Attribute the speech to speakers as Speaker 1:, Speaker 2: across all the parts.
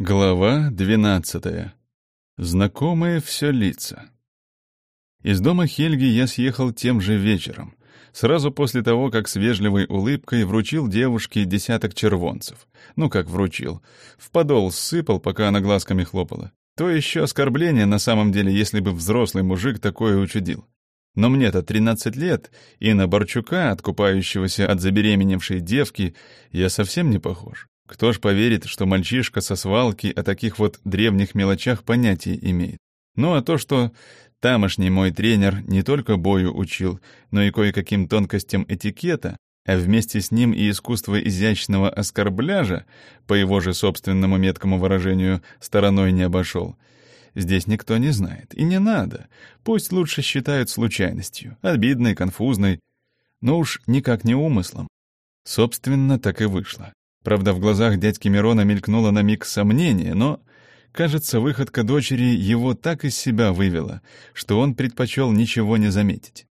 Speaker 1: Глава двенадцатая. Знакомые все лица. Из дома Хельги я съехал тем же вечером, сразу после того, как с вежливой улыбкой вручил девушке десяток червонцев. Ну, как вручил. В подол сыпал, пока она глазками хлопала. То еще оскорбление на самом деле, если бы взрослый мужик такое учудил. Но мне-то 13 лет, и на Борчука, откупающегося от забеременевшей девки, я совсем не похож. Кто ж поверит, что мальчишка со свалки о таких вот древних мелочах понятия имеет? Ну а то, что тамошний мой тренер не только бою учил, но и кое-каким тонкостям этикета, а вместе с ним и искусство изящного оскорбляжа, по его же собственному меткому выражению, стороной не обошел. Здесь никто не знает. И не надо. Пусть лучше считают случайностью, обидной, конфузной, но уж никак не умыслом. Собственно, так и вышло. Правда, в глазах дядьки Мирона мелькнуло на миг сомнение, но, кажется, выходка дочери его так из себя вывела, что он предпочел ничего не заметить.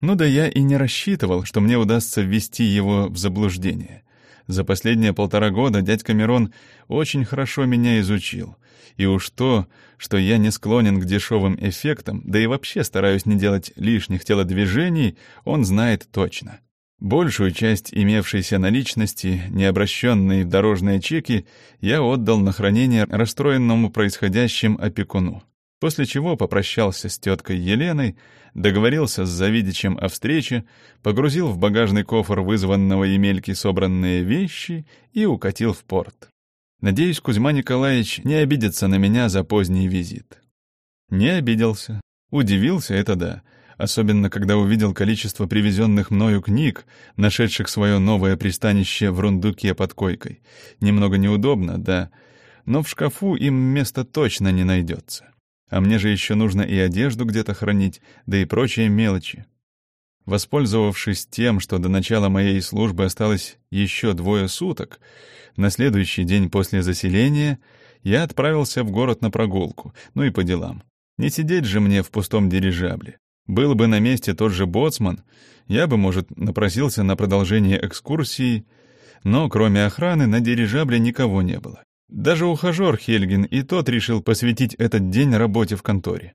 Speaker 1: Ну да я и не рассчитывал, что мне удастся ввести его в заблуждение. За последние полтора года дядька Мирон очень хорошо меня изучил. И уж то, что я не склонен к дешевым эффектам, да и вообще стараюсь не делать лишних телодвижений, он знает точно. Большую часть имевшейся наличности, не обращенной в дорожные чеки, я отдал на хранение расстроенному происходящим опекуну. После чего попрощался с теткой Еленой, договорился с Завидичем о встрече, погрузил в багажный кофр вызванного Емельки собранные вещи и укатил в порт. Надеюсь, Кузьма Николаевич не обидится на меня за поздний визит. Не обиделся. Удивился — это да — особенно когда увидел количество привезенных мною книг, нашедших свое новое пристанище в рундуке под койкой. Немного неудобно, да, но в шкафу им места точно не найдется. А мне же еще нужно и одежду где-то хранить, да и прочие мелочи. Воспользовавшись тем, что до начала моей службы осталось еще двое суток, на следующий день после заселения я отправился в город на прогулку, ну и по делам. Не сидеть же мне в пустом дирижабле. Был бы на месте тот же боцман, я бы, может, напросился на продолжение экскурсии, но кроме охраны на дирижабле никого не было. Даже ухажер Хельгин и тот решил посвятить этот день работе в конторе.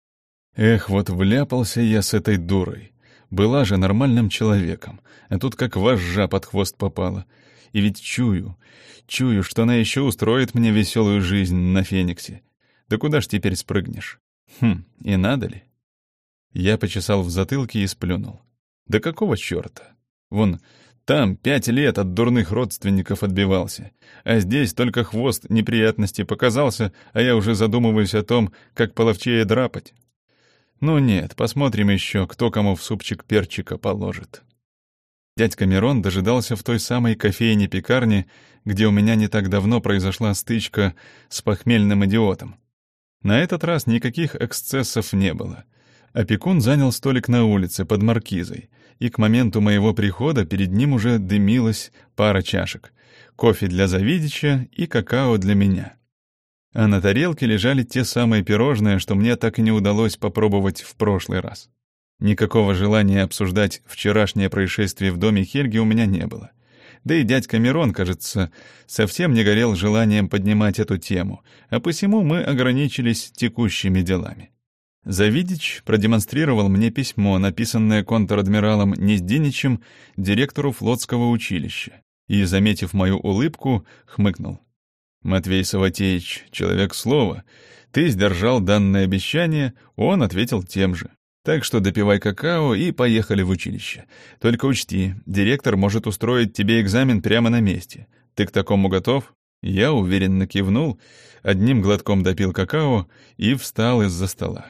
Speaker 1: Эх, вот вляпался я с этой дурой. Была же нормальным человеком, а тут как вожжа под хвост попала. И ведь чую, чую, что она еще устроит мне веселую жизнь на Фениксе. Да куда ж теперь спрыгнешь? Хм, и надо ли? Я почесал в затылке и сплюнул. Да какого черта? Вон, там пять лет от дурных родственников отбивался, а здесь только хвост неприятности показался, а я уже задумываюсь о том, как половчее драпать. Ну нет, посмотрим еще, кто кому в супчик перчика положит. Дядька Мирон дожидался в той самой кофейне-пекарне, где у меня не так давно произошла стычка с похмельным идиотом. На этот раз никаких эксцессов не было — Опекун занял столик на улице под маркизой, и к моменту моего прихода перед ним уже дымилась пара чашек. Кофе для Завидича и какао для меня. А на тарелке лежали те самые пирожные, что мне так и не удалось попробовать в прошлый раз. Никакого желания обсуждать вчерашнее происшествие в доме Хельги у меня не было. Да и дядька Мирон, кажется, совсем не горел желанием поднимать эту тему, а посему мы ограничились текущими делами. Завидич продемонстрировал мне письмо, написанное контр-адмиралом Нездиничем, директору флотского училища, и, заметив мою улыбку, хмыкнул. «Матвей Саватеевич, человек слова, ты сдержал данное обещание, он ответил тем же. Так что допивай какао и поехали в училище. Только учти, директор может устроить тебе экзамен прямо на месте. Ты к такому готов?» Я уверенно кивнул, одним глотком допил какао и встал из-за стола.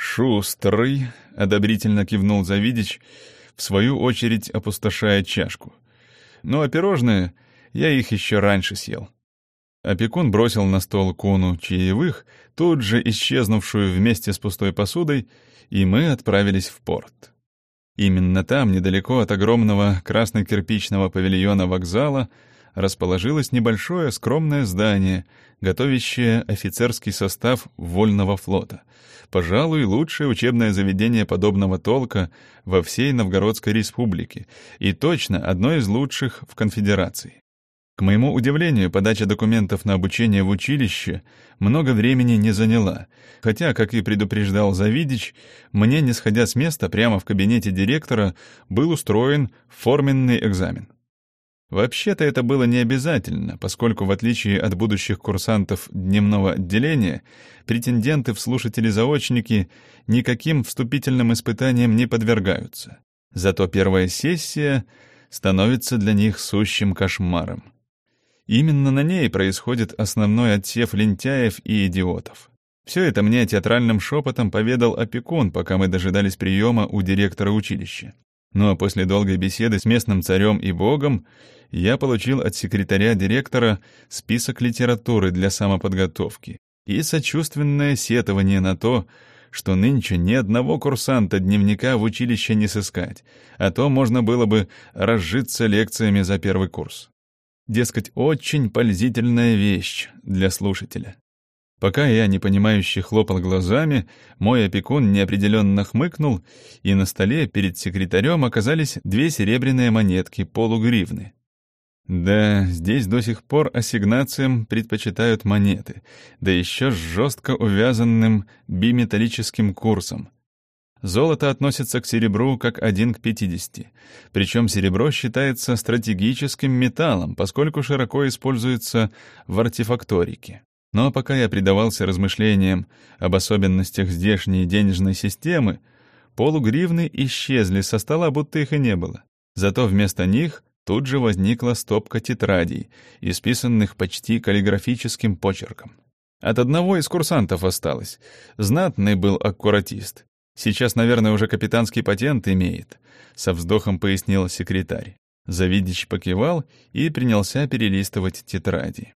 Speaker 1: «Шустрый», — одобрительно кивнул Завидич, в свою очередь опустошая чашку. «Ну а пирожные, я их еще раньше съел». Опекун бросил на стол куну чаевых, тут же исчезнувшую вместе с пустой посудой, и мы отправились в порт. Именно там, недалеко от огромного красно-кирпичного павильона вокзала, расположилось небольшое скромное здание, готовящее офицерский состав вольного флота. Пожалуй, лучшее учебное заведение подобного толка во всей Новгородской республике и точно одно из лучших в конфедерации. К моему удивлению, подача документов на обучение в училище много времени не заняла, хотя, как и предупреждал Завидич, мне, не сходя с места, прямо в кабинете директора был устроен форменный экзамен. Вообще-то это было не обязательно, поскольку, в отличие от будущих курсантов дневного отделения, претенденты в слушатели-заочники никаким вступительным испытаниям не подвергаются. Зато первая сессия становится для них сущим кошмаром. Именно на ней происходит основной отсев лентяев и идиотов. Все это мне театральным шепотом поведал опекун, пока мы дожидались приема у директора училища. А после долгой беседы с местным царем и богом я получил от секретаря директора список литературы для самоподготовки и сочувственное сетование на то, что нынче ни одного курсанта дневника в училище не сыскать, а то можно было бы разжиться лекциями за первый курс. Дескать, очень пользительная вещь для слушателя. Пока я, непонимающе, хлопал глазами, мой опекун неопределенно хмыкнул, и на столе перед секретарем оказались две серебряные монетки полугривны. Да, здесь до сих пор ассигнациям предпочитают монеты, да еще с жестко увязанным биметаллическим курсом. Золото относится к серебру как один к 50, причем серебро считается стратегическим металлом, поскольку широко используется в артефакторике. Но пока я предавался размышлениям об особенностях здешней денежной системы, полугривны исчезли со стола, будто их и не было. Зато вместо них тут же возникла стопка тетрадей, исписанных почти каллиграфическим почерком. От одного из курсантов осталось. Знатный был аккуратист. Сейчас, наверное, уже капитанский патент имеет, со вздохом пояснил секретарь. Завидич покивал и принялся перелистывать тетради.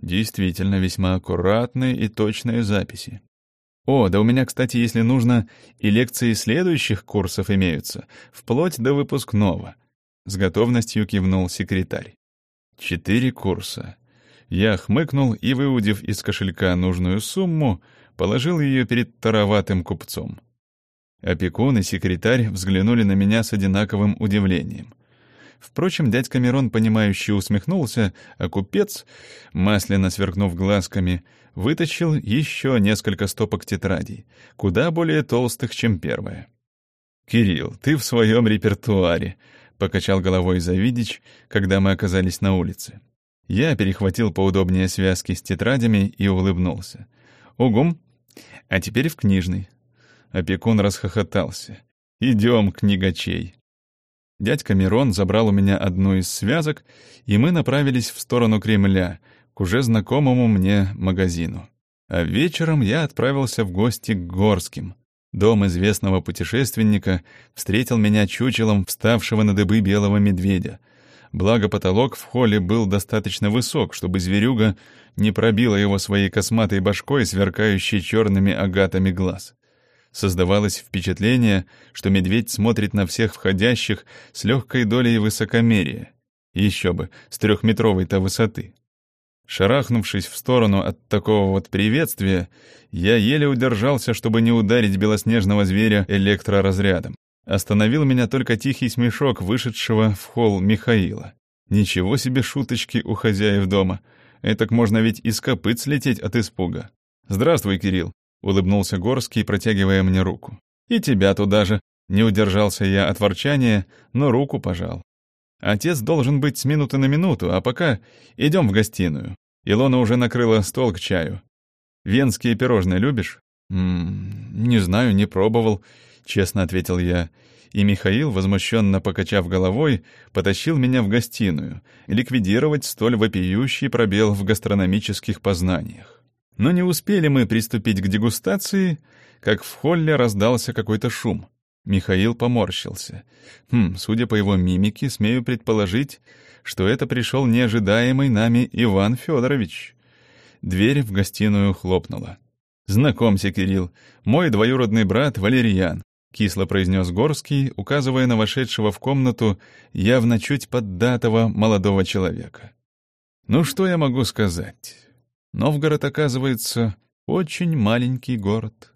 Speaker 1: Действительно, весьма аккуратные и точные записи. О, да у меня, кстати, если нужно, и лекции следующих курсов имеются, вплоть до выпускного. С готовностью кивнул секретарь. Четыре курса. Я хмыкнул и, выудив из кошелька нужную сумму, положил ее перед тароватым купцом. Опекун и секретарь взглянули на меня с одинаковым удивлением. Впрочем, дядька Мирон, понимающе усмехнулся, а купец, масляно сверкнув глазками, вытащил еще несколько стопок тетрадей, куда более толстых, чем первая. «Кирилл, ты в своем репертуаре», — покачал головой Завидич, когда мы оказались на улице. Я перехватил поудобнее связки с тетрадями и улыбнулся. «Угум! А теперь в книжный. Опекун расхохотался. «Идем, книгачей». Дядька Мирон забрал у меня одну из связок, и мы направились в сторону Кремля, к уже знакомому мне магазину. А вечером я отправился в гости к Горским. Дом известного путешественника встретил меня чучелом вставшего на дыбы белого медведя. Благо потолок в холле был достаточно высок, чтобы зверюга не пробила его своей косматой башкой, сверкающей черными агатами глаз. Создавалось впечатление, что медведь смотрит на всех входящих с легкой долей высокомерия. Еще бы, с трехметровой-то высоты. Шарахнувшись в сторону от такого вот приветствия, я еле удержался, чтобы не ударить белоснежного зверя электроразрядом. Остановил меня только тихий смешок вышедшего в холл Михаила. Ничего себе шуточки у хозяев дома. Этак можно ведь из копыт слететь от испуга. «Здравствуй, Кирилл», — улыбнулся Горский, протягивая мне руку. «И тебя туда же». Не удержался я от ворчания, но руку пожал. «Отец должен быть с минуты на минуту, а пока идем в гостиную». Илона уже накрыла стол к чаю. «Венские пирожные любишь?» «М -м, «Не знаю, не пробовал», — честно ответил я. И Михаил, возмущенно покачав головой, потащил меня в гостиную, ликвидировать столь вопиющий пробел в гастрономических познаниях. Но не успели мы приступить к дегустации, как в холле раздался какой-то шум. Михаил поморщился. Хм, судя по его мимике, смею предположить, что это пришел неожидаемый нами Иван Федорович. Дверь в гостиную хлопнула. «Знакомься, Кирилл, мой двоюродный брат Валерьян», — кисло произнес Горский, указывая на вошедшего в комнату явно чуть поддатого молодого человека. «Ну что я могу сказать?» Новгород, оказывается, очень маленький город.